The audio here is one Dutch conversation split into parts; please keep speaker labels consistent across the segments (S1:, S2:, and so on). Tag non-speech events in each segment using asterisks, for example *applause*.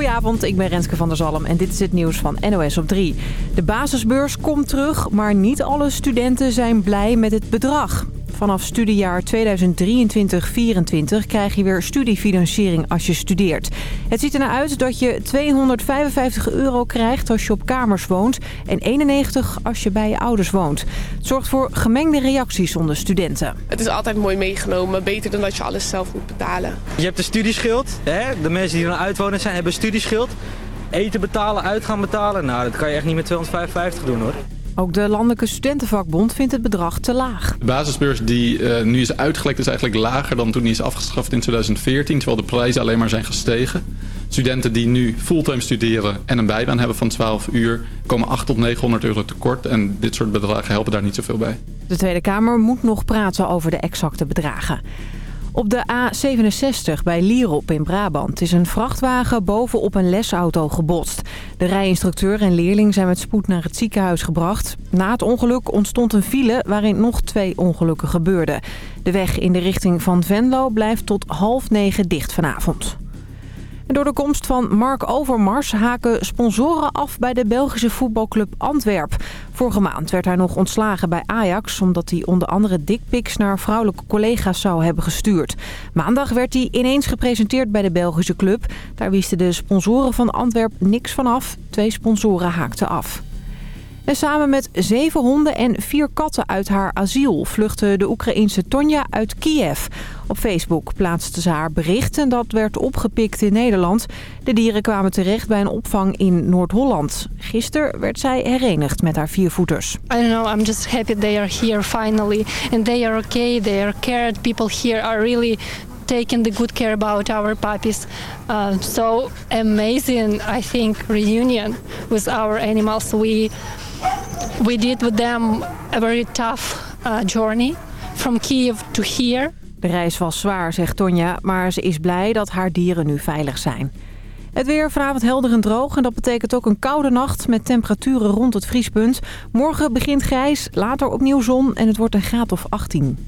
S1: Goedenavond, ik ben Renske van der Zalm en dit is het nieuws van NOS op 3. De basisbeurs komt terug, maar niet alle studenten zijn blij met het bedrag. Vanaf studiejaar 2023-2024 krijg je weer studiefinanciering als je studeert. Het ziet ernaar uit dat je 255 euro krijgt als je op kamers woont... en 91 als je bij je ouders woont. Het zorgt voor gemengde reacties onder studenten.
S2: Het is altijd mooi meegenomen, beter dan dat je alles zelf moet betalen.
S3: Je hebt een studieschuld. Hè? De mensen die er uitwonen zijn, hebben een studieschuld. Eten betalen, uitgaan betalen. Nou, dat kan je echt niet met 255 doen hoor.
S1: Ook de Landelijke Studentenvakbond vindt het bedrag te laag.
S4: De basisbeurs die uh, nu is uitgelekt is eigenlijk lager dan toen die is afgeschaft in 2014. Terwijl de prijzen alleen maar zijn gestegen. Studenten die nu fulltime studeren en een bijbaan hebben van 12 uur... komen 8 tot 900 euro tekort. En dit soort bedragen helpen daar niet zoveel bij.
S1: De Tweede Kamer moet nog praten over de exacte bedragen. Op de A67 bij Lierop in Brabant is een vrachtwagen bovenop een lesauto gebotst. De rijinstructeur en leerling zijn met spoed naar het ziekenhuis gebracht. Na het ongeluk ontstond een file waarin nog twee ongelukken gebeurden. De weg in de richting van Venlo blijft tot half negen dicht vanavond door de komst van Mark Overmars haken sponsoren af bij de Belgische voetbalclub Antwerp. Vorige maand werd hij nog ontslagen bij Ajax... omdat hij onder andere dickpics naar vrouwelijke collega's zou hebben gestuurd. Maandag werd hij ineens gepresenteerd bij de Belgische club. Daar wisten de sponsoren van Antwerp niks van af. Twee sponsoren haakten af. En samen met zeven honden en vier katten uit haar asiel vluchtte de Oekraïense Tonja uit Kiev. Op Facebook plaatste ze haar bericht en dat werd opgepikt in Nederland. De dieren kwamen terecht bij een opvang in Noord-Holland. Gisteren werd zij herenigd met haar viervoeters.
S5: I don't know, I'm just happy they are here finally. And they are okay, they are cared. People here are really taking the good care about our puppies. Uh, so amazing, I think, reunion with our animals. We we did with them a very tough uh, journey from Kiev to here.
S1: De reis was zwaar, zegt Tonja, maar ze is blij dat haar dieren nu veilig zijn. Het weer vanavond helder en droog en dat betekent ook een koude nacht met temperaturen rond het vriespunt. Morgen begint grijs, later opnieuw zon en het wordt een graad of 18.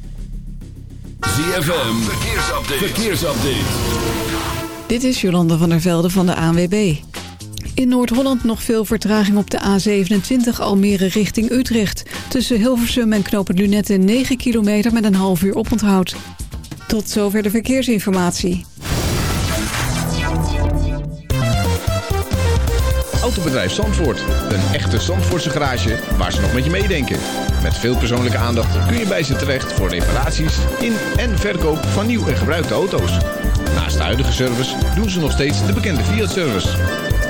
S6: ZFM, verkeersupdate. verkeersupdate.
S7: Dit is Jolanda van der Velde van de ANWB. In Noord-Holland nog veel vertraging op de A27 Almere richting Utrecht. Tussen Hilversum en Knopen Lunette 9 kilometer met een half uur oponthoud. Tot zover de verkeersinformatie.
S8: Autobedrijf Zandvoort. Een echte Zandvoortse garage waar ze nog met je meedenken. Met veel persoonlijke aandacht kun je bij ze terecht voor reparaties in en verkoop van nieuw en gebruikte auto's. Naast de huidige service doen ze nog steeds de bekende Fiat-service.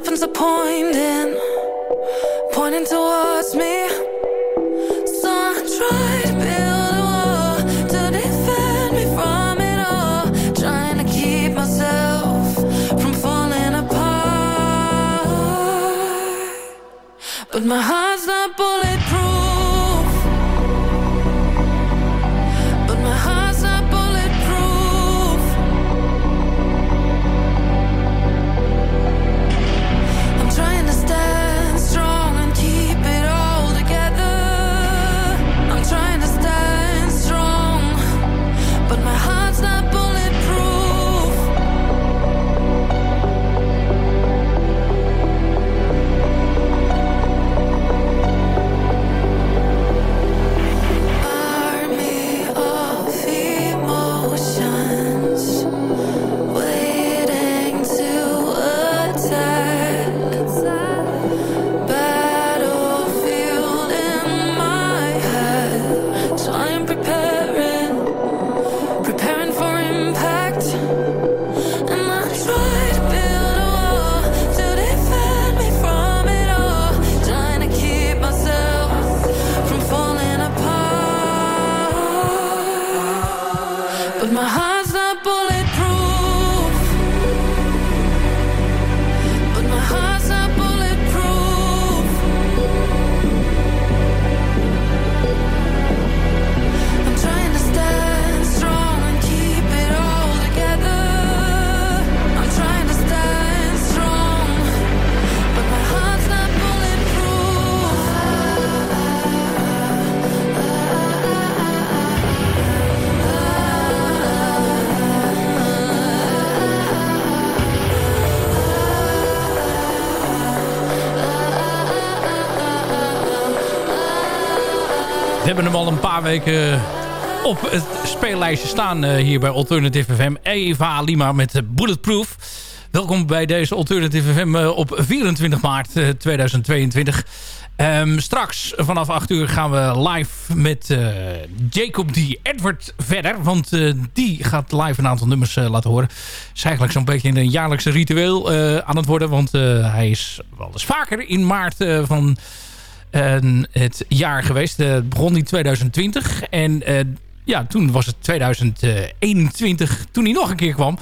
S9: Weapons are pointing, pointing towards me. So I try to build a wall to defend me from it all. Trying to keep myself from falling apart. But my heart's
S10: hem al een paar weken op het speellijstje staan eh, hier bij Alternative FM. Eva Lima met eh, Bulletproof. Welkom bij deze Alternative FM eh, op 24 maart eh, 2022. Ehm, straks vanaf 8 uur gaan we live met eh, Jacob D. Edward verder. Want eh, die gaat live een aantal nummers eh, laten horen. is eigenlijk zo'n beetje een jaarlijkse ritueel eh, aan het worden. Want eh, hij is wel eens vaker in maart eh, van het jaar geweest. Eh, Het begon in 2020. En eh, ja, toen was het 2021 toen hij nog een keer kwam.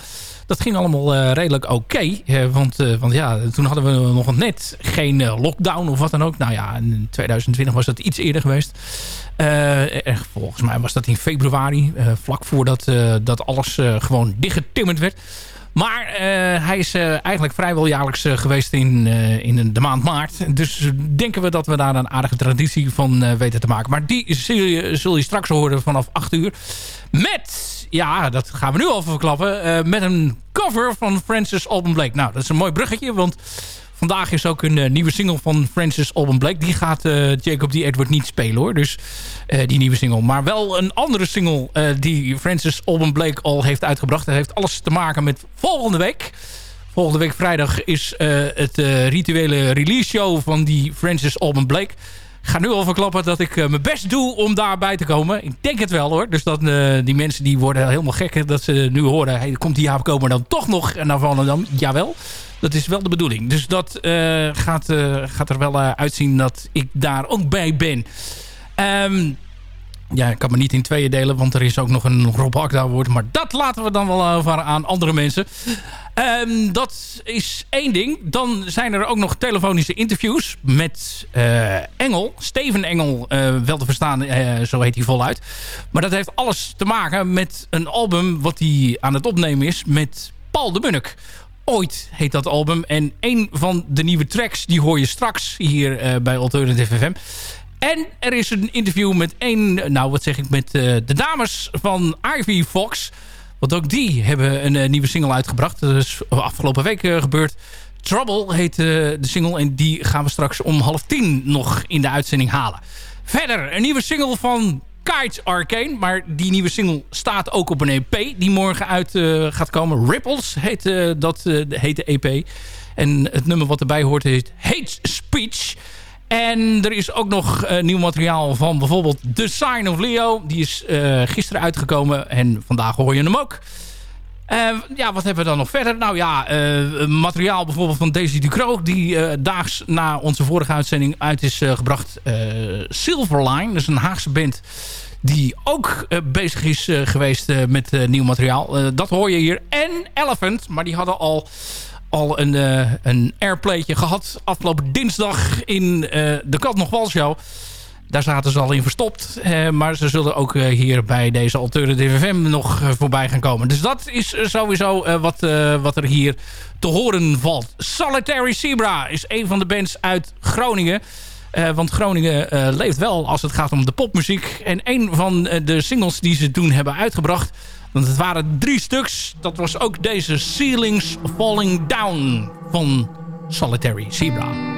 S10: Dat ging allemaal eh, redelijk oké. want, want ja, toen hadden we nog net geen lockdown of wat dan ook. Nou ja, in 2020 was dat iets eerder geweest. Volgens mij was dat in februari. vlak voordat dat alles gewoon dichtgetimmerd werd. Maar eh, hij is eh, eigenlijk vrijwel jaarlijks eh, geweest in, in de maand maart. Dus denken we dat we daar een aardige traditie van weten te maken. Maar die zul je, zul je straks horen vanaf 8 uur. Met, ja, dat gaan we nu al verklappen. met een cover van Francis Alban Blake. Nou, dat is een mooi bruggetje, want... Vandaag is ook een eh, nieuwe single van Francis Alban Blake. Die gaat eh, Jacob D. Edward niet spelen hoor. Dus eh, die nieuwe single. Maar wel een andere single die Francis Alban Blake al heeft uitgebracht. Dat heeft alles te maken met volgende week. Volgende week vrijdag is het rituele release show van die Francis Alban Blake. Ik ga nu al verklappen dat ik eh, mijn best doe om daarbij te komen. Ik denk het wel hoor. Dus dat, eh, die mensen die worden helemaal gek dat ze nu horen... Komt die Jaap dan toch nog naar Volendam? Jawel. Dat is wel de bedoeling. Dus dat eh, gaat, gaat er wel uitzien dat ik daar ook bij ben. Um, ja, ik kan me niet in tweeën delen, want er is ook nog een Rob Akda woord. Maar dat laten we dan wel over aan andere mensen. Um, dat is één ding. Dan zijn er ook nog telefonische interviews met uh, Engel. Steven Engel, uh, wel te verstaan, uh, zo heet hij voluit. Maar dat heeft alles te maken met een album wat hij aan het opnemen is met Paul de Munnik. Ooit heet dat album. En een van de nieuwe tracks, die hoor je straks hier bij Alternative FM. En er is een interview met een, nou wat zeg ik, met uh, de dames van Ivy Fox. Want ook die hebben een uh, nieuwe single uitgebracht. Dat is afgelopen week uh, gebeurd. Trouble heet de single en die gaan we straks om half tien nog in de uitzending halen. Verder, een nieuwe single van Kites Arcane. Maar die nieuwe single staat ook op een EP die morgen uit gaat komen. Ripples heet, dat, heet de EP. En het nummer wat erbij hoort heet Hate Speech. En er is ook nog uh, nieuw materiaal van bijvoorbeeld The Sign of Leo. Die is uh, gisteren uitgekomen en vandaag hoor je hem ook. Uh, ja, wat hebben we dan nog verder? Nou ja, materiaal bijvoorbeeld van Daisy Ducro... die daags na onze vorige uitzending uit is gebracht. Silverline, dus een Haagse band die ook bezig is geweest met nieuw materiaal. dat hoor je hier. En Elephant, maar die hadden al al een, uh, een airplaytje gehad afgelopen dinsdag in uh, de Kat nog Wal. Daar zaten ze al in verstopt. Uh, maar ze zullen ook hier bij deze Alternative FM nog voorbij gaan komen. Dus dat is sowieso wat, wat er hier te horen valt. Solitary Zebra is een van de bands uit Groningen. Want Groningen leeft wel als het gaat om de popmuziek. En een van de singles die ze toen hebben uitgebracht... Want het waren drie stuks. Dat was ook deze Ceilings Falling Down van Solitary Zebra.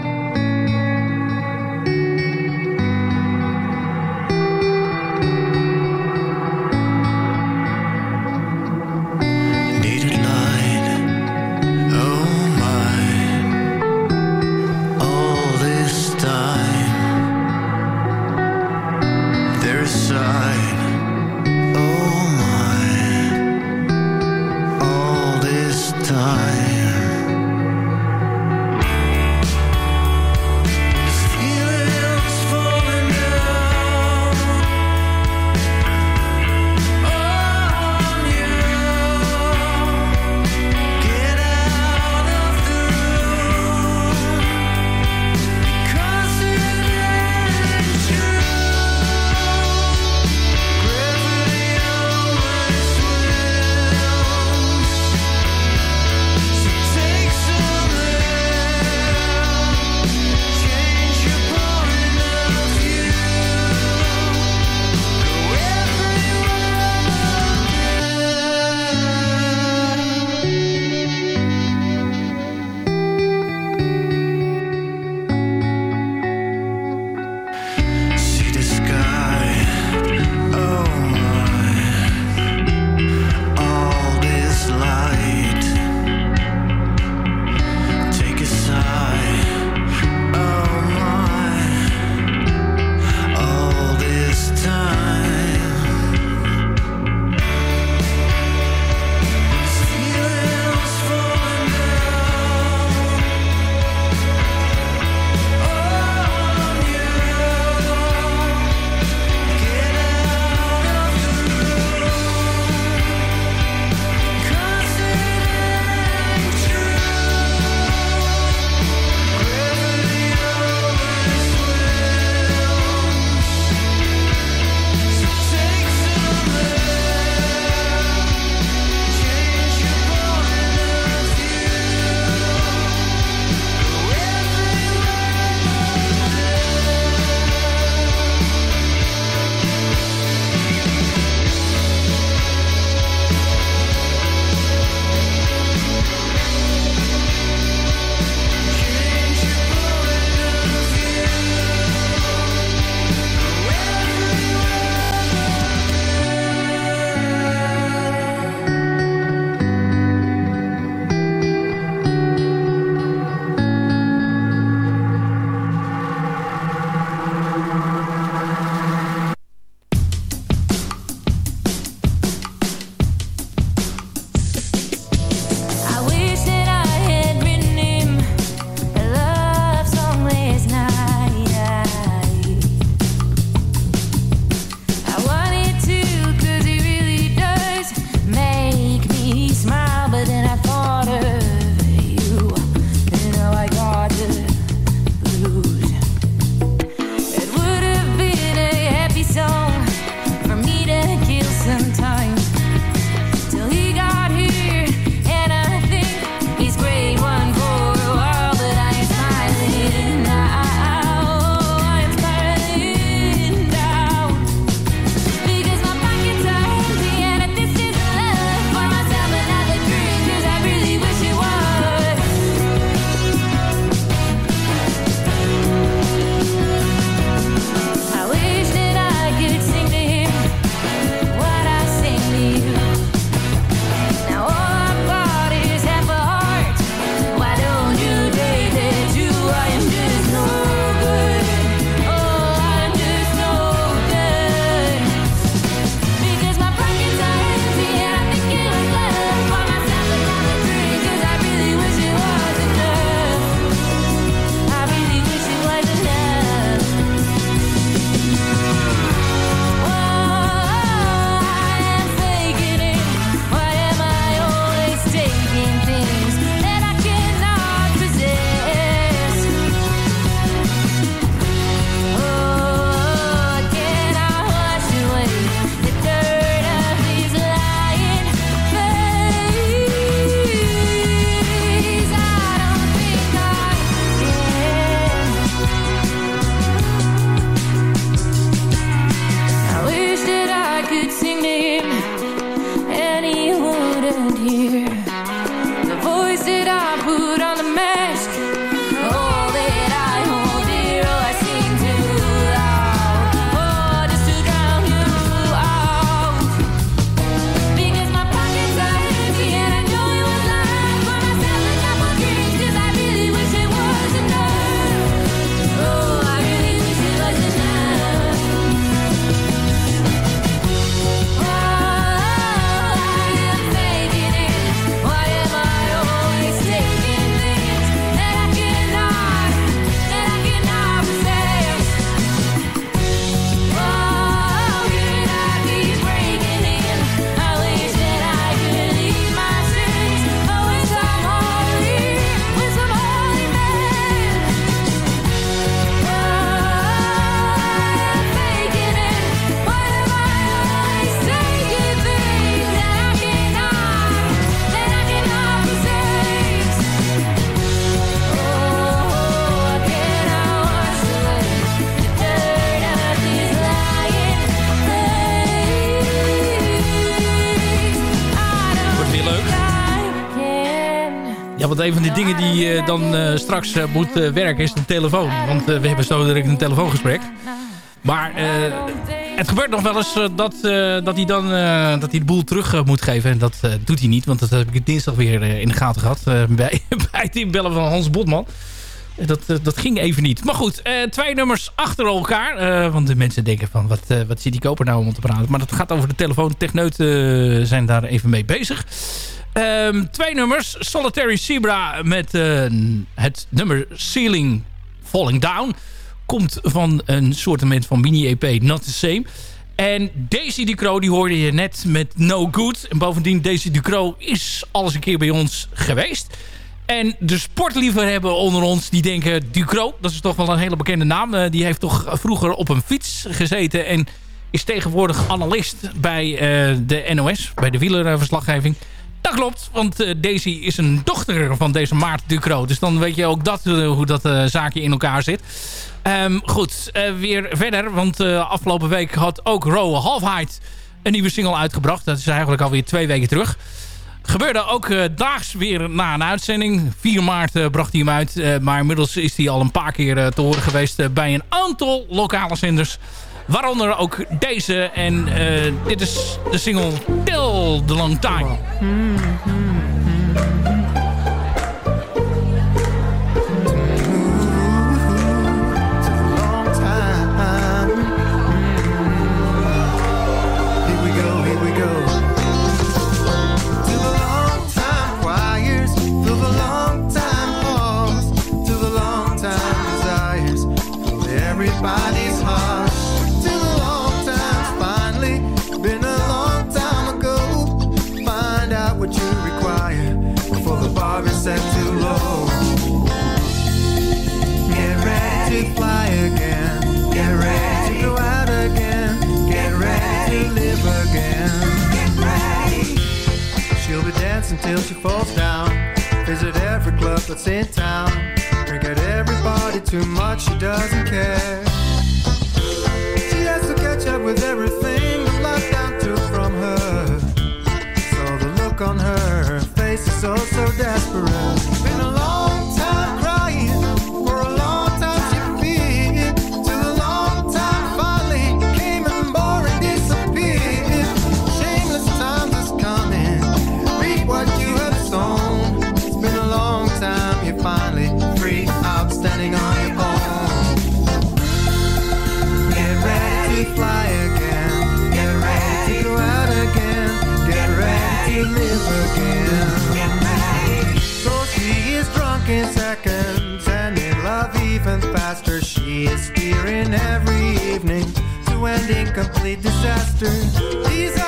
S10: Dingen die eh, dan eh, straks eh, moet werken is de telefoon. Want we hebben zo direct een telefoongesprek. Maar het gebeurt nog wel eens dat, dat hij dan dat hij de boel terug moet geven. En dat doet hij niet, want dat heb ik dinsdag weer in de gaten gehad. eh, *laughs* bij, bij het inbellen van Hans Botman. Dat, dat ging even niet. Maar goed, twee nummers achter elkaar. want de mensen denken van, wat, wat zit die koper nou om te praten? Maar dat gaat over de telefoon. Techneuten zijn daar even mee bezig. Ehm, twee nummers. Solitary Zebra met eh, het nummer Ceiling Falling Down. Komt van een soortement van mini-EP Not The Same. En Daisy Ducro, die hoorde je net met No Good. En bovendien, Daisy Ducro is al eens een keer bij ons geweest. En de sportliefhebber onder ons, die denken... Ducro, dat is toch wel een hele bekende naam. Eh, die heeft toch vroeger op een fiets gezeten... en is tegenwoordig analist bij eh, de NOS, bij de wielerverslaggeving. Dat klopt, want eh, Daisy is een dochter van deze Maarten Ducro. Dus dan weet je ook dat, eh, hoe dat eh, zaakje in elkaar zit. Ehm, goed, weer verder. Want afgelopen week had ook Rowe Halfheid een nieuwe single uitgebracht. Dat is eigenlijk alweer twee weken terug. Gebeurde ook daags weer na een uitzending. 4 maart bracht hij hem uit. maar inmiddels is hij al een paar keer te horen geweest bij een aantal lokale zenders. Waaronder ook deze. En eh, dit is de single Till the Long Time.
S11: Here till she falls down. Visit every club that's in town. Drink at every party too much, she doesn't care. Live again. So she is drunk in seconds and in love even faster. She is steering every evening to end in complete disaster. These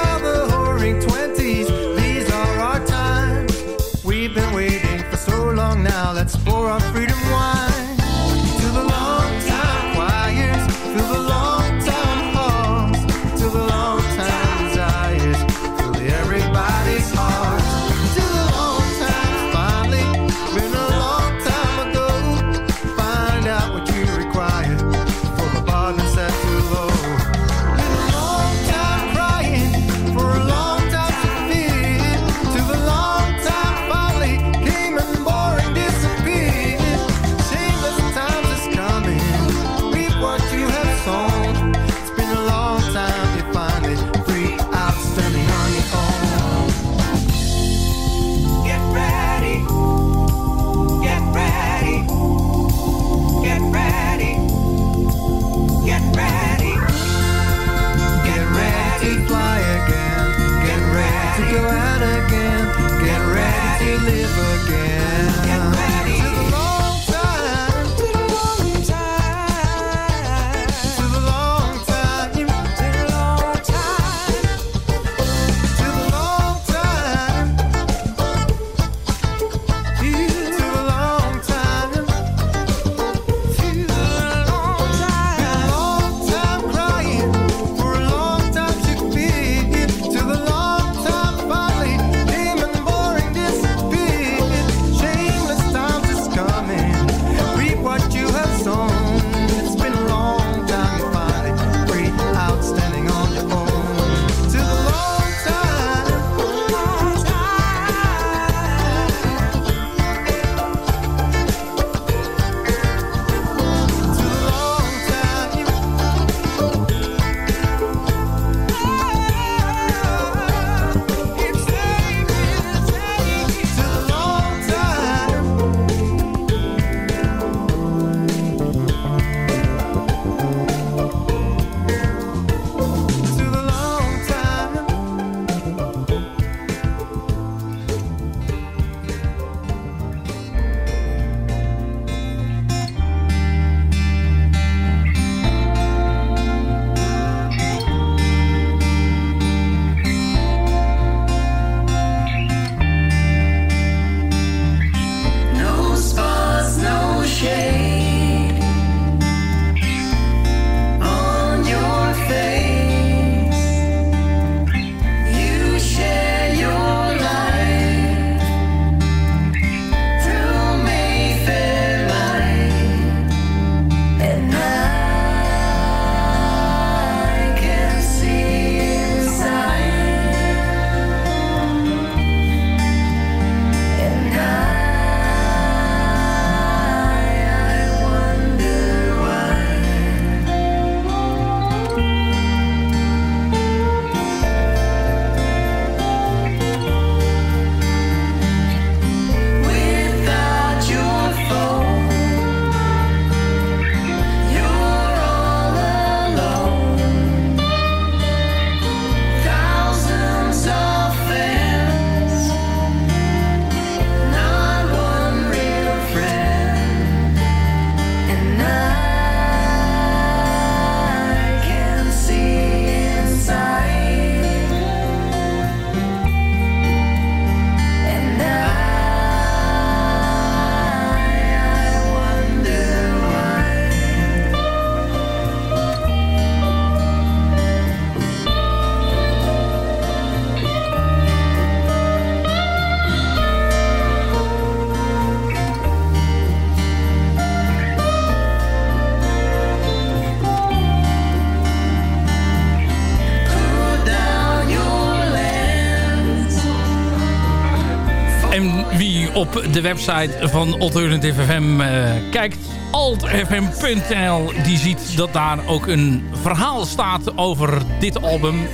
S10: de website van Alternative FM eh, kijkt, altfm.nl, die ziet dat daar ook een verhaal staat over dit album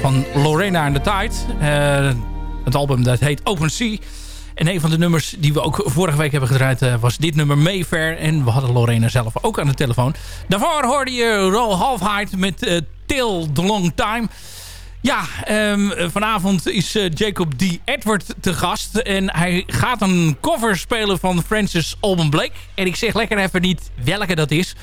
S10: van Lorena the Tide. Eh, het album dat heet Open Sea. En een van de nummers die we ook vorige week hebben gedraaid eh, was dit nummer Mayfair. En we hadden Lorena zelf ook aan de telefoon. Daarvoor hoorde je Roll Halfheid met eh Till the Long Time. Ja, ehm, vanavond is eh, Jacob D. Edward te gast. En hij gaat een cover spelen van Francis Alban Blake. En ik zeg lekker even niet welke dat is.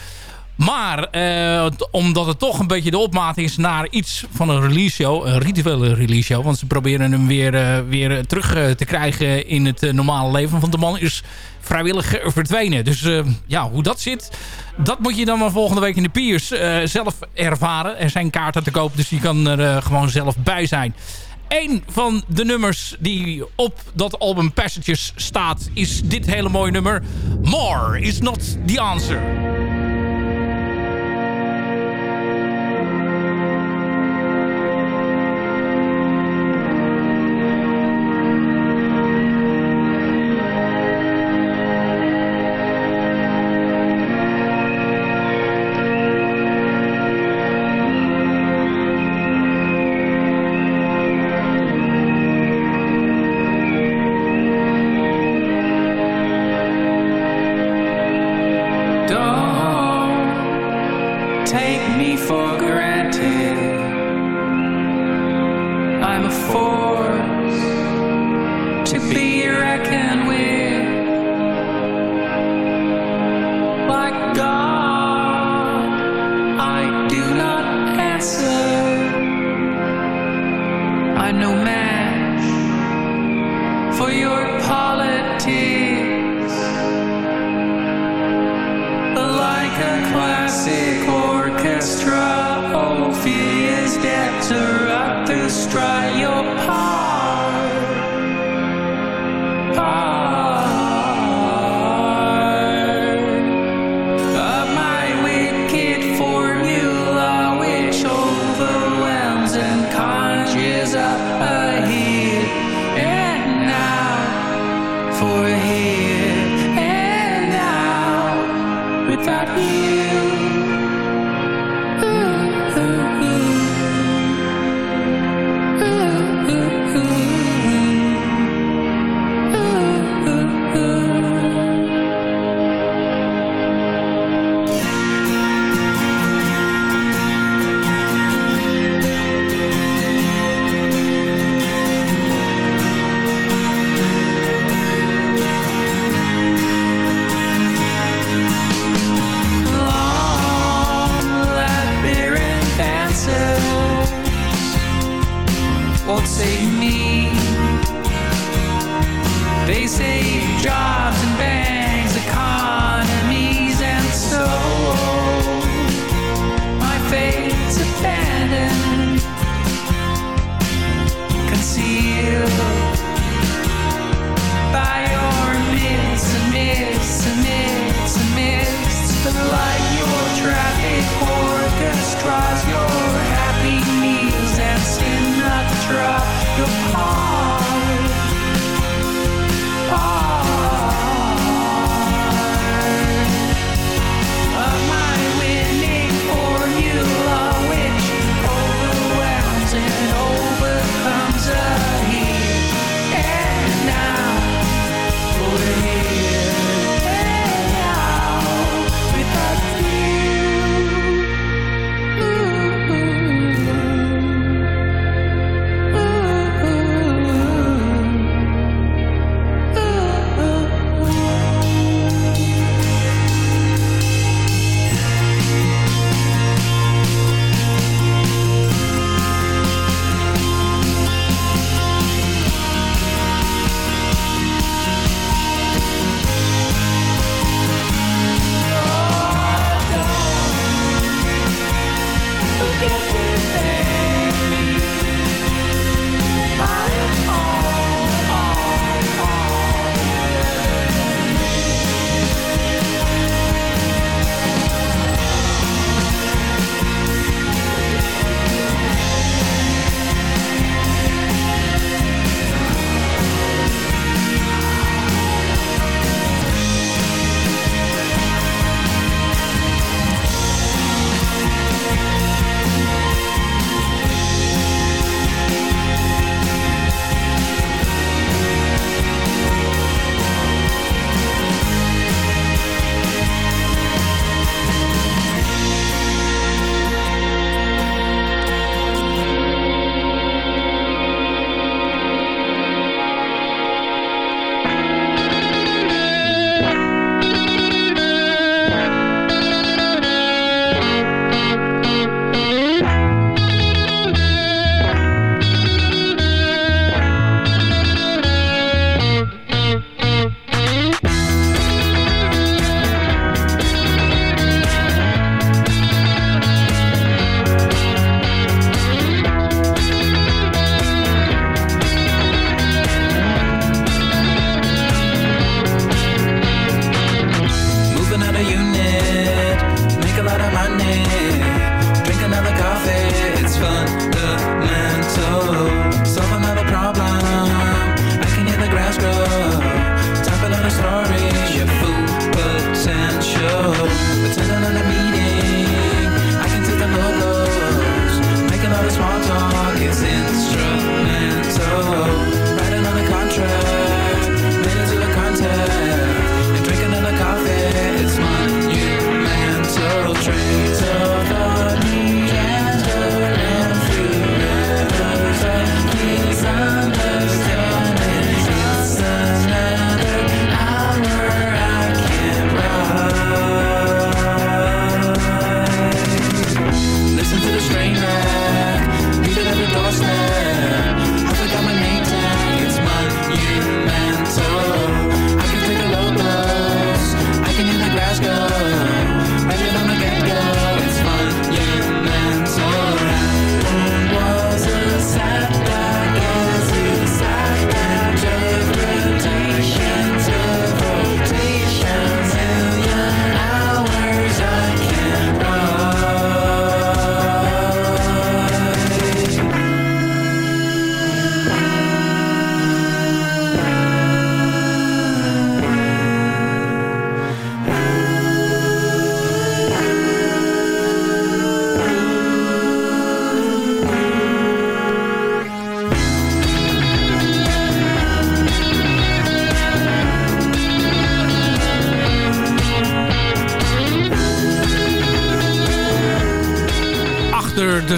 S10: Maar eh, omdat het toch een beetje de opmaat is naar iets van een release show. Een rituele release show. Want ze proberen hem weer, eh, weer terug eh, te krijgen in het normale leven. Want de man is vrijwillig verdwenen. Dus ja, hoe dat zit, dat moet je dan maar volgende week in de Piers zelf ervaren. Er zijn kaarten te koop, dus je kan er gewoon zelf bij zijn. Een van de nummers die op dat album Passages staat... is dit hele mooie nummer. More is not the answer.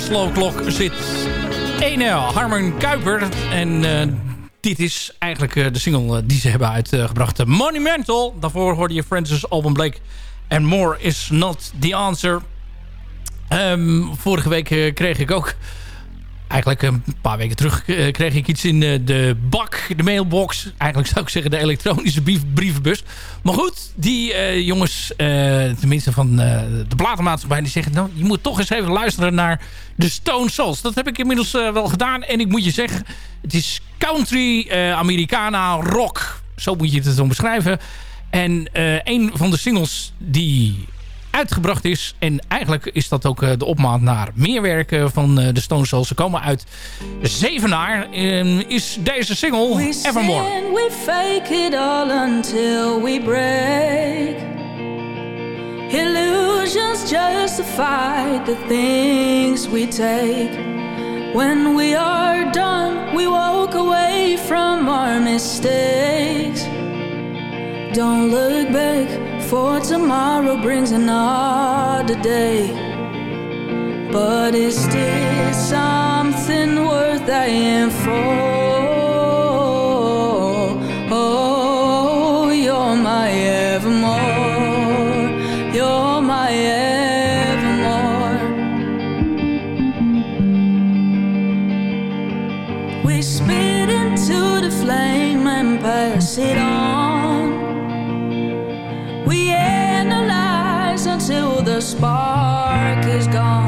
S10: Slow klok zit ene Harmon Kuiper. En eh, dit is eigenlijk eh, de single eh, die ze hebben uitgebracht. Monumental. Daarvoor hoorde je Francis Alban Blake. And more is not the answer. Ehm, vorige week kreeg ik ook... Eigenlijk een paar weken terug kreeg ik iets in de bak, de mailbox. Eigenlijk zou ik zeggen de elektronische brief, brievenbus. Maar goed, die eh, jongens, eh, tenminste van eh, de platenmaatschappij... die zeggen, nou, je moet toch eens even luisteren naar de Stone Souls. Dat heb ik inmiddels wel gedaan. En ik moet je zeggen, het is country, Americana, rock. Zo moet je het dan beschrijven. En een van de singles die uitgebracht is. En eigenlijk is dat ook eh, de opmaat naar meer werken van eh, de Stone Souls. Ze komen uit Zevenaar. En is deze single
S9: We
S10: Evermore.
S9: sin, we fake it all until we break. Illusions justify the things we take. When we are done, we walk away from our mistakes. Don't look back, for tomorrow brings another day. But is this something worth dying for? Oh, you're my evermore. You're my evermore. We spit into the flame and pass it on. The spark is gone.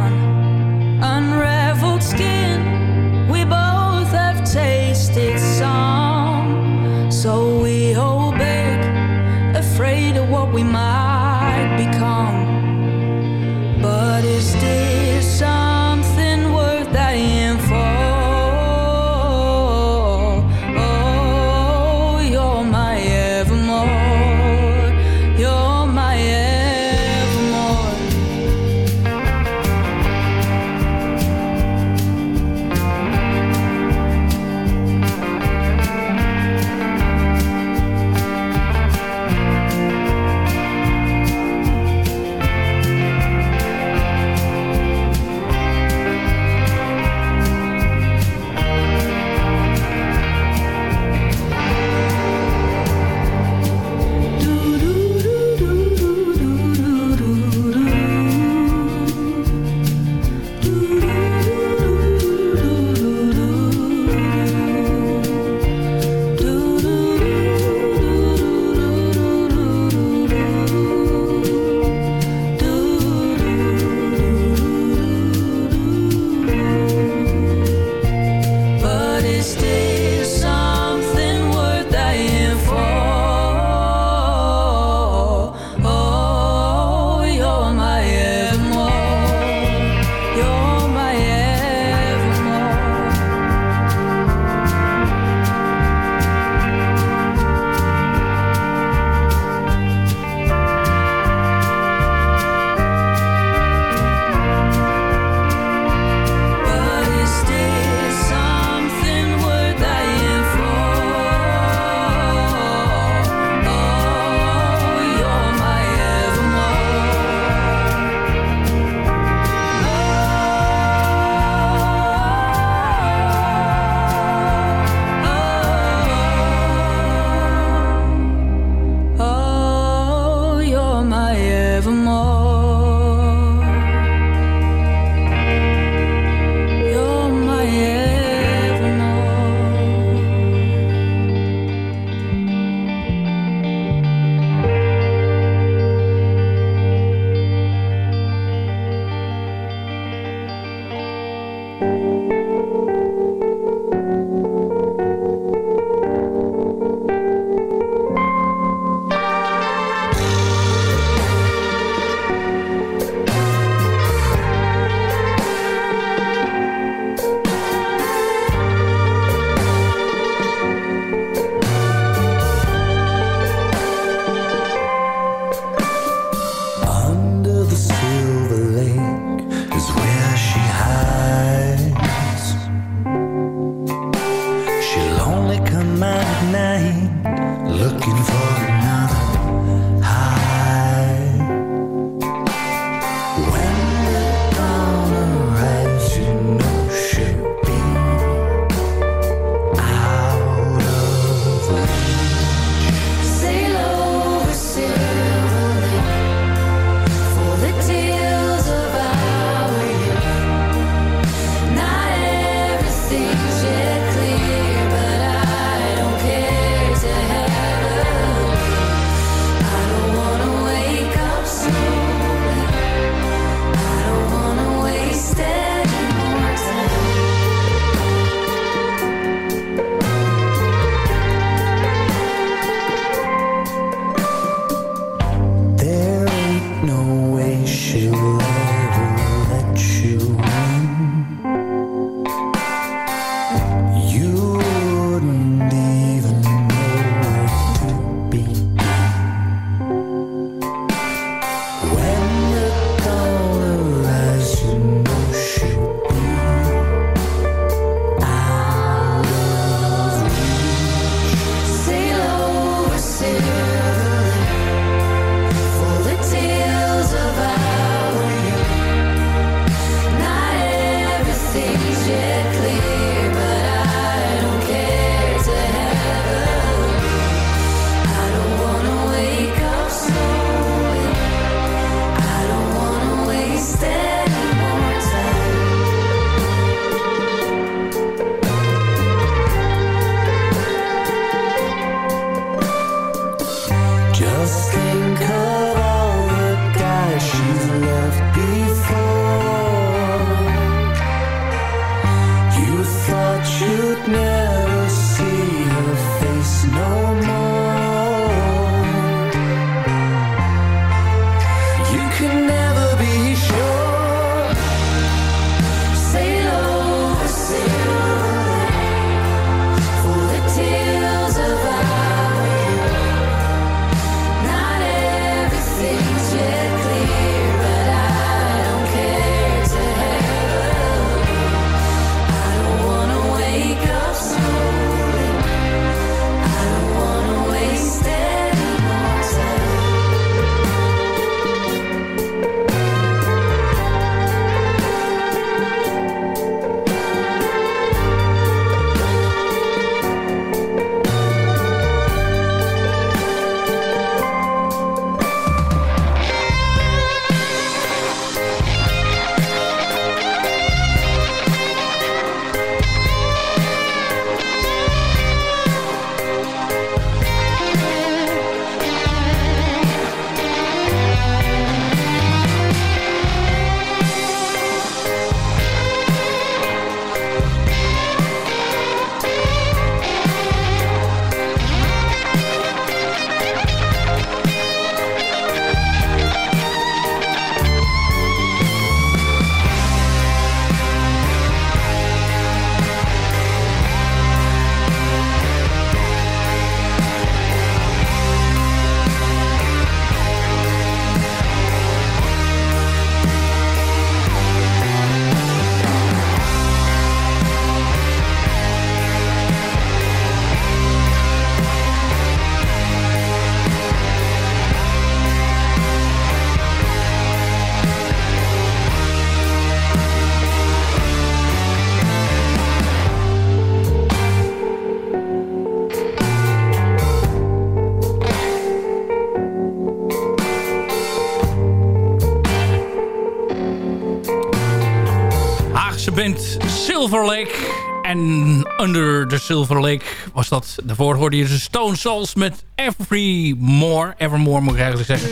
S11: Under the Silver Lake
S10: was dat. Daarvoor hoorde je de Stone Souls met Evermore. Evermore moet ik eigenlijk zeggen.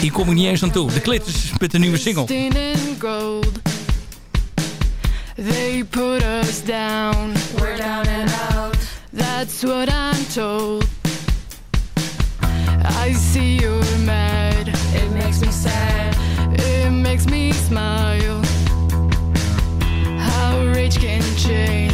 S10: Hier kom ik niet eens aan toe. De Clitters met de nieuwe single.
S12: They put us down. We're down and out. That's what I'm told. I see you're mad. It makes me sad. It makes me smile. can change.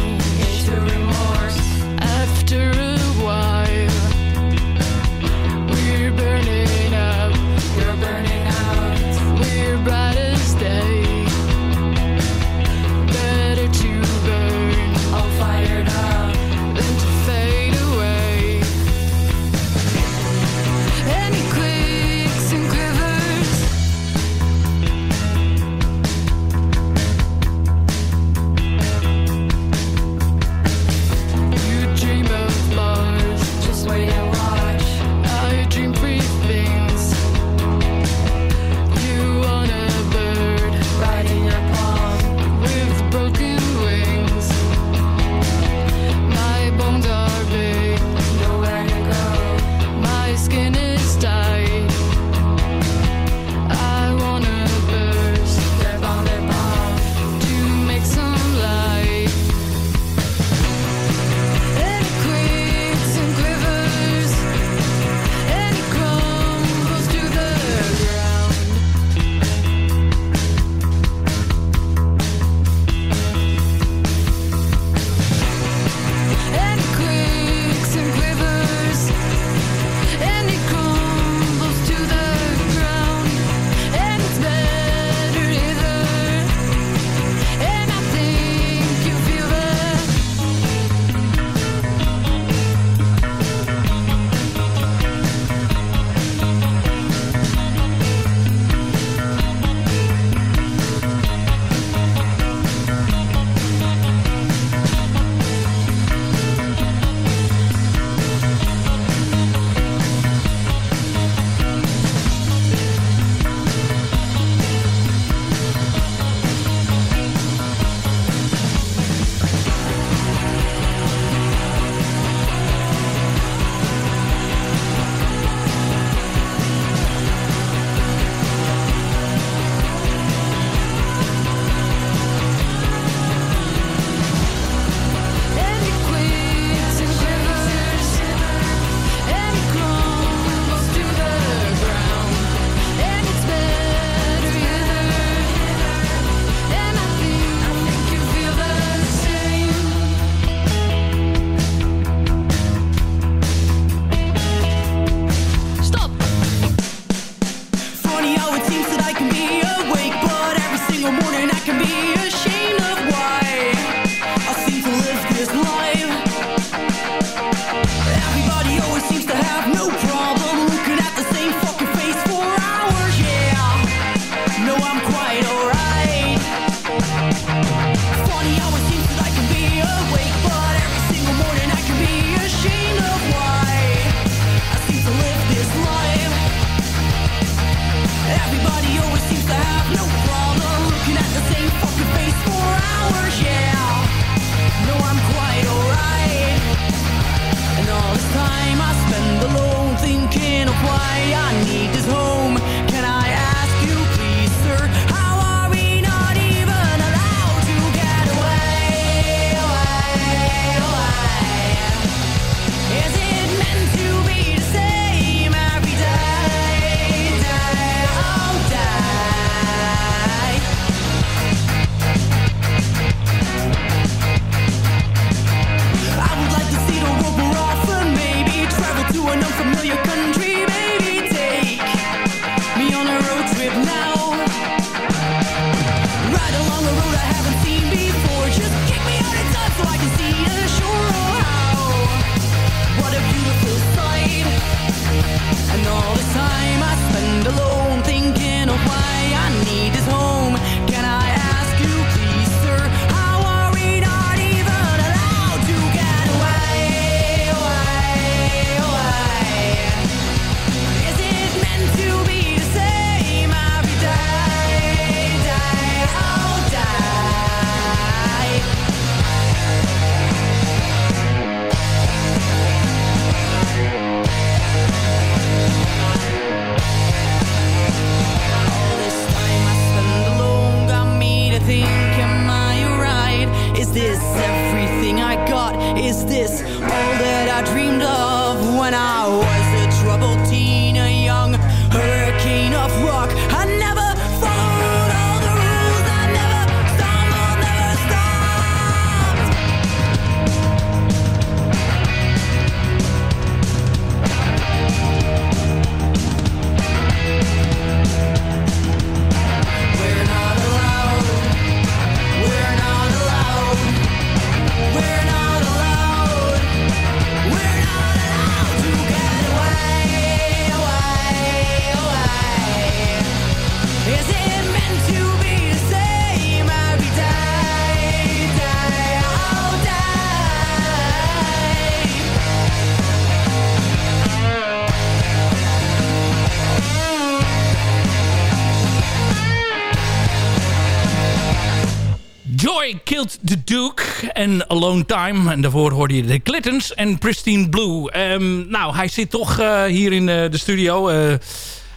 S10: Alone Time. En daarvoor hoorde je de Clintons en Pristine Blue. Ehm, nou, hij zit toch eh, hier in eh, de studio. Eh,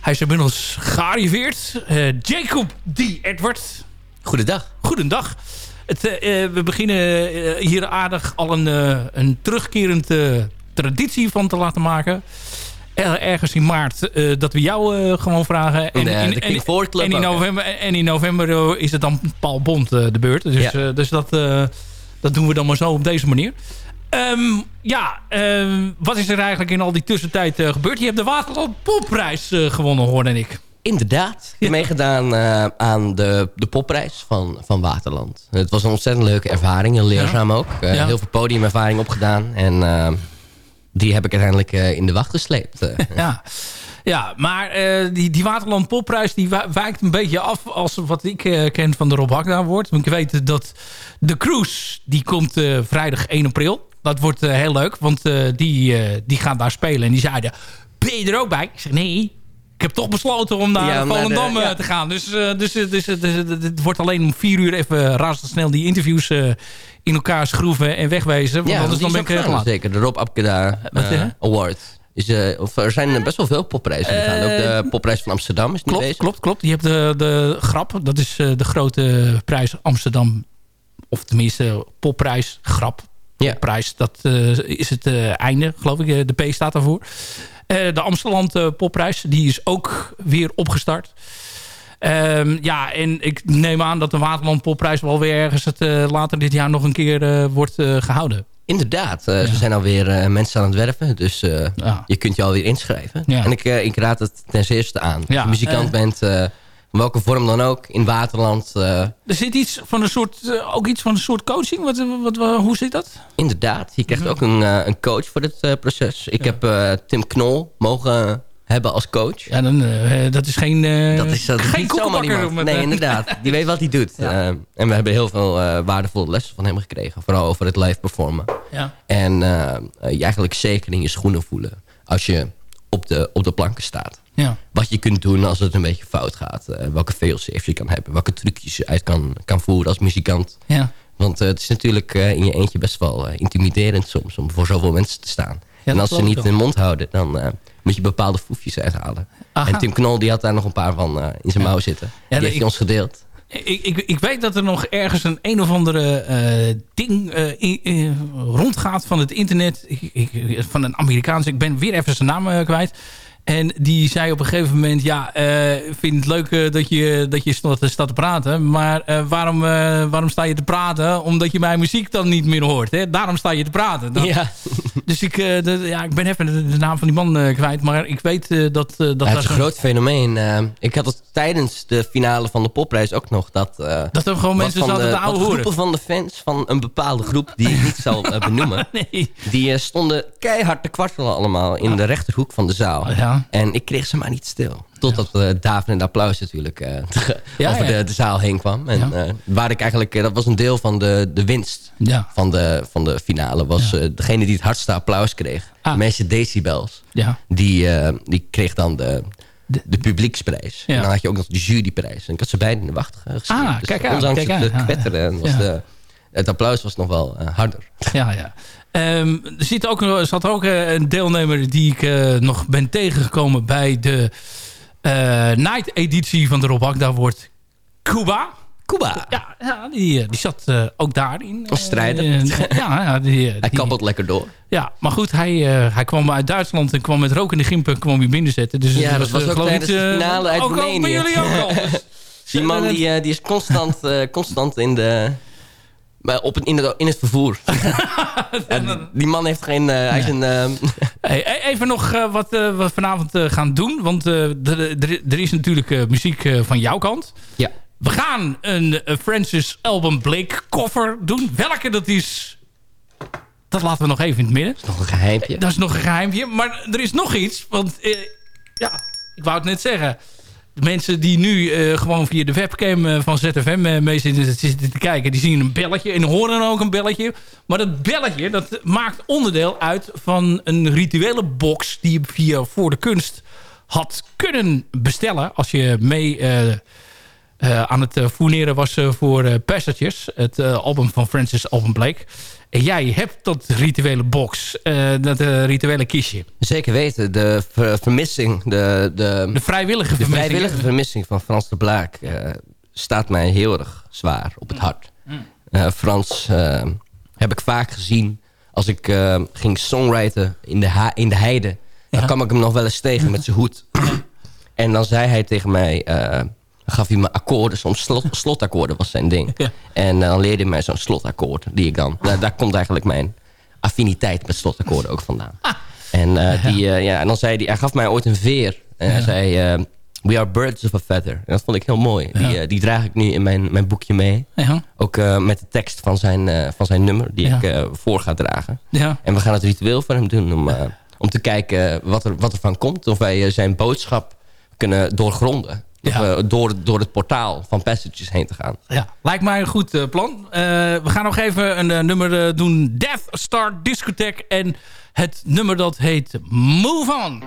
S10: hij is inmiddels gearriveerd. Jacob D. Edward.
S13: Goedendag.
S10: Goedendag. Het, we beginnen hier aardig al een, een terugkerend eh, traditie van te laten maken. Er- ergens in maart dat we jou gewoon vragen.
S13: In, de King
S10: en, in
S13: ook, hè?
S10: november, en in november is het dan Paul Bond de beurt. Dus,
S13: Ja.
S10: dus dat, dat doen we dan maar zo op deze manier. Ehm, ja, ehm, wat is er eigenlijk in al die tussentijd eh, gebeurd? Je hebt de Waterland Popprijs eh, gewonnen, hoorde ik.
S13: Inderdaad. Ik heb meegedaan eh, aan de, de popprijs van, van Waterland. Het was een ontzettend leuke ervaring. Heel leerzaam ook.
S10: Ja.
S13: Heel veel podiumervaring opgedaan. En eh, die heb ik uiteindelijk in de wacht gesleept.
S10: Ja, *laughs* ja maar eh, die, die Waterland Popprijs die wijkt een beetje af als wat ik eh, ken van de Rob Hakda wordt. Want ik weet dat de cruise, die komt eh, vrijdag 1 april. Dat wordt heel leuk, want die, die gaan daar spelen. En die zeiden, ben je er ook bij? Ik zeg, nee, ik heb toch besloten om naar
S13: Ja,
S10: Volendam
S13: de- ja.
S10: te gaan. Dus, dus, dus, dus, het wordt alleen om vier uur even razendsnel die interviews in elkaar schroeven en wegwezen. Want
S13: ja,
S10: anders dan ben ik laat.
S13: Zeker, de Rob Apkeda
S10: hè?
S13: Award. Is, eh, of er zijn best wel veel popprijzen gegaan. Ook de popprijs van Amsterdam is
S10: Klopt,
S13: bezig.
S10: klopt, klopt. Je hebt de, de grap. Dat is eh, de grote prijs Amsterdam. Of tenminste popprijs, grap. Popprijs, dat eh, is het eh, einde, geloof ik. Eh, De P staat daarvoor. Eh, de Amsterdam eh, popprijs, die is ook weer opgestart. Ehm, ja, en ik neem aan dat de Waterland popprijs wel weer ergens het, eh, later dit jaar nog een keer eh, wordt eh, gehouden.
S13: Inderdaad, eh, ze zijn alweer eh, mensen aan het werven. Dus eh, je kunt je alweer inschrijven.
S10: Ja.
S13: En ik, ik raad het ten zeerste aan. Als je muzikant bent, in welke vorm dan ook, in Waterland.
S10: Er zit iets van een soort, ook iets van een soort coaching. Wat, wat, wat- hoe zit dat?
S13: inderdaad, je krijgt ook een, een coach voor dit proces. Ik heb Tim Knol mogen hebben als coach.
S10: Ja, dan, eh, dat is geen, eh,
S13: dat is, dat
S10: geen
S13: niet zomaar iemand. Nee,
S10: eh,
S13: inderdaad. Die weet wat hij doet. En we hebben heel veel waardevolle lessen van hem gekregen. Vooral over het live performen.
S10: Ja.
S13: En je eigenlijk zeker in je schoenen voelen. Als je op de, op de planken staat.
S10: Ja.
S13: Wat je kunt doen als het een beetje fout gaat. Welke failsafes je kan hebben. Welke trucjes je uit kan, kan voeren als muzikant.
S10: Ja.
S13: Want het is natuurlijk in je eentje best wel intimiderend soms. Om voor zoveel mensen te staan. En als ze niet
S10: wel.
S13: mond houden. Dan eh, moet je bepaalde foefjes uithalen.
S10: Aha.
S13: En Tim Knol die had daar nog een paar van eh, in zijn mouw zitten. die heeft
S10: ik-
S13: hij ons gedeeld.
S10: Ik, ik, ik weet dat er nog ergens een een of andere eh, ding rondgaat van het internet. Ik, ik- van een Amerikaans. Ik ben weer even zijn naam kwijt. En die zei op een gegeven moment... Ja, eh, vind het leuk eh, dat je, dat je staat, staat te praten. Maar eh, waarom, eh, waarom sta je te praten? Omdat je mijn muziek dan niet meer hoort. Hè? Daarom sta je te praten.
S13: Ja. *laughs*
S10: Dus ik, eh, de- ja, ik ben even de, de naam van die man eh, kwijt. Maar ik weet eh, dat... eh, dat
S13: Ja, het is een groot fenomeen. Eh, ik had het tijdens de finale van de popprijs ook nog. Dat, eh,
S10: Dat er gewoon mensen zaten
S13: de,
S10: te ouwe hoeren.
S13: groepen van de fans van een bepaalde groep... die ik niet zal eh, *laughs* benoemen... die eh, stonden keihard te kwartelen allemaal... in de rechterhoek van de zaal.
S10: Ja.
S13: En ik kreeg ze maar niet stil. Totdat eh David en applaus natuurlijk eh, *laughs*
S10: Ja,
S13: over
S10: ja.
S13: De, de zaal heen kwam. En eh, waar ik eigenlijk... eh, dat was een deel van de, de winst
S10: Ja.
S13: van, de, van de finale. Was degene die het hardste applaus kreeg. De mensen decibels.
S10: Ah. Ja.
S13: Die, die kreeg dan de, de, publieksprijs.
S10: Ja.
S13: En dan had je ook nog de juryprijs. En ik had ze beide in de wacht ge- geschreven.
S10: Ah,
S13: Dus
S10: kijk aan,
S13: Ondanks
S10: kijk aan.
S13: kwetteren was
S10: Ja.
S13: de, het applaus was nog wel harder.
S10: Ja, ja. Ehm, er zit ook, er zat ook eh, een deelnemer die ik eh, nog ben tegengekomen bij de eh, night editie van de Rob Agda wordt Cuba.
S13: Cuba.
S10: Ja, ja die, die zat ook daarin.
S13: Als strijder.
S10: Ja, ja, die,
S13: Hij kabbelt lekker door.
S10: Ja, maar goed, hij, hij kwam uit Duitsland en kwam met rokende gimpen kwam hij binnenzetten. Dus
S13: Ja, dat was
S10: eh,
S13: ook tijdens de finale uit
S10: ook, ook bij
S13: Roemenië.
S10: jullie ook al. *laughs*
S13: Die man die, die is constant, constant in de... Maar op het, in, het, in het vervoer. *laughs* Ja, die, die man heeft geen... eh, hij is een... ehm, *laughs*
S10: Hey, e- even nog eh, wat eh, we vanavond gaan doen. Want er- is natuurlijk muziek van jouw kant.
S13: Ja.
S10: We gaan een Francis Album Blake cover doen. Welke dat is... Dat laten we nog even in het midden. Dat
S13: is nog een geheimpje.
S10: Dat is nog een geheimpje. Maar er is nog iets. Want ja, ik wou het net zeggen. Mensen die nu eh, gewoon via de webcam eh, van ZFM eh, mee zitten, zitten te kijken... die zien een belletje en horen ook een belletje. Maar dat belletje dat maakt onderdeel uit van een rituele box... die je via Voor de Kunst had kunnen bestellen... als je mee eh, aan het eh, fourneren was eh, voor Passages. Het album van Francis Alban Blake. En jij hebt dat rituele box, dat rituele kistje.
S13: Zeker weten. De ver- vermissing, de, de,
S10: De vrijwillige
S13: de
S10: vermissing,
S13: vrijwillige
S10: hè?
S13: vermissing van Frans de Blaak staat mij heel erg zwaar op het hart.
S10: Mm.
S13: Frans heb ik vaak gezien als ik ging songwriten in de, in de heide. Dan kwam ik hem nog wel eens tegen met zijn hoed. *coughs* En dan zei hij tegen mij... dan gaf hij me akkoorden, soms slot, slotakkoorden was zijn ding. *laughs* En eh, dan leerde hij mij zo'n slotakkoord. Die ik dan, daar, daar komt eigenlijk mijn affiniteit met slotakkoorden ook vandaan. En, eh, die, eh, ja, en dan zei hij, hij gaf mij ooit een veer. En hij zei, we are birds of a feather. En dat vond ik heel mooi. Die,
S10: Ja.
S13: die draag ik nu in mijn, mijn boekje mee.
S10: Ja.
S13: Ook met de tekst van zijn, van zijn nummer, die ik voor ga dragen.
S10: Ja.
S13: En we gaan het ritueel voor hem doen om, om te kijken wat er, wat er van komt. Of wij zijn boodschap kunnen doorgronden. Eh, door, door het portaal van Passages heen te gaan.
S10: Ja, lijkt mij een goed eh, plan. Eh, we gaan nog even een nummer doen. Death Star Discotheque. En het nummer dat heet Move On.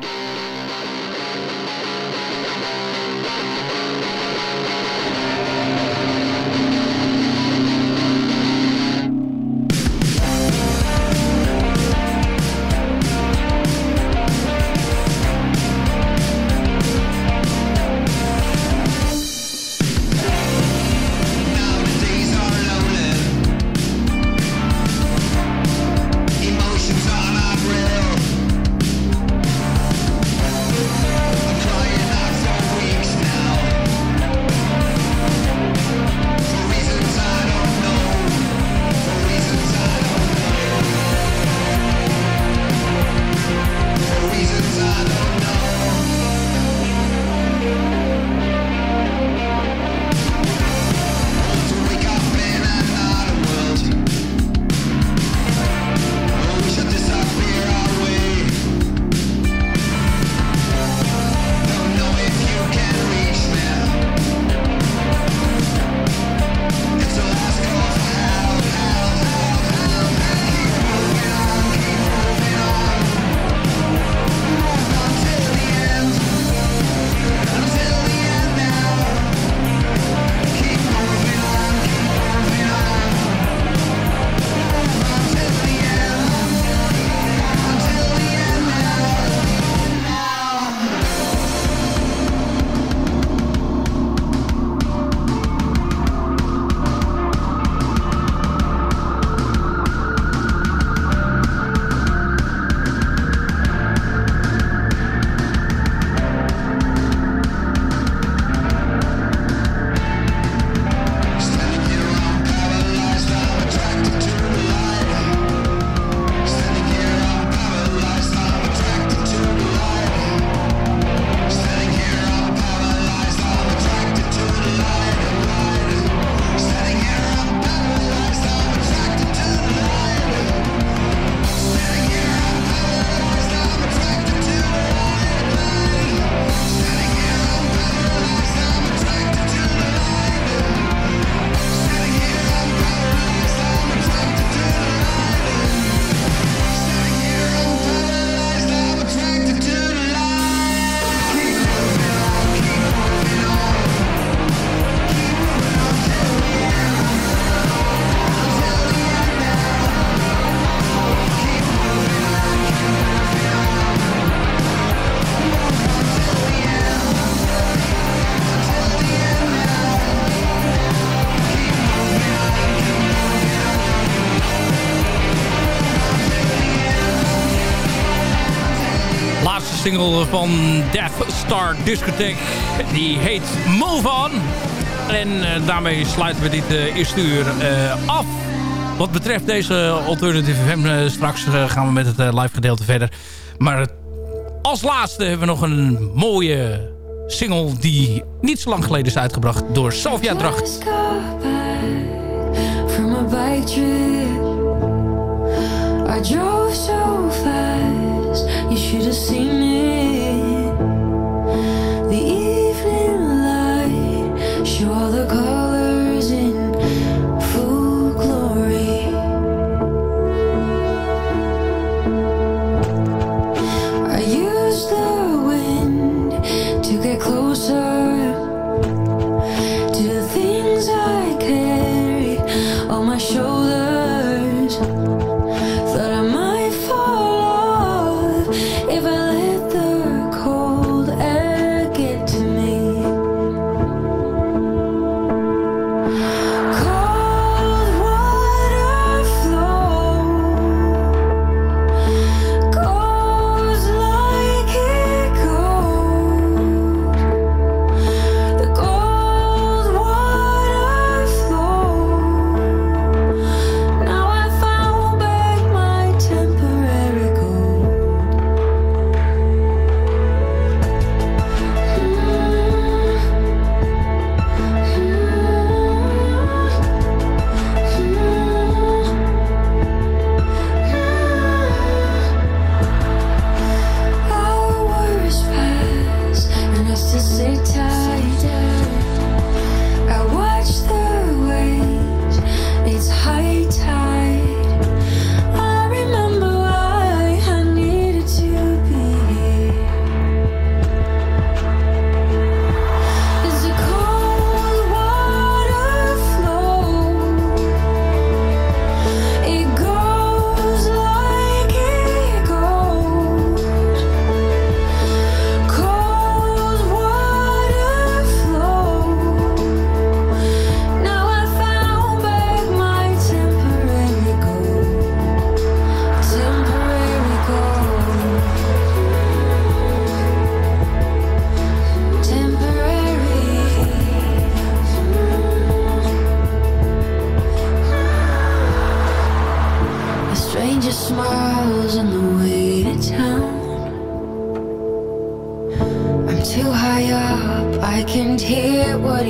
S10: van Death Star Discotheque. Die heet Move On. En eh, daarmee sluiten we dit eh, eerste uur eh, af. Wat betreft deze Alternative FM, straks gaan we met het live gedeelte verder. Maar als laatste hebben we nog een mooie single... die niet zo lang geleden is uitgebracht door Sofia Dracht.
S9: I you should have seen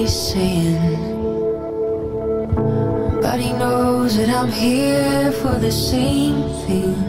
S9: saying. But he knows that I'm here for the same thing.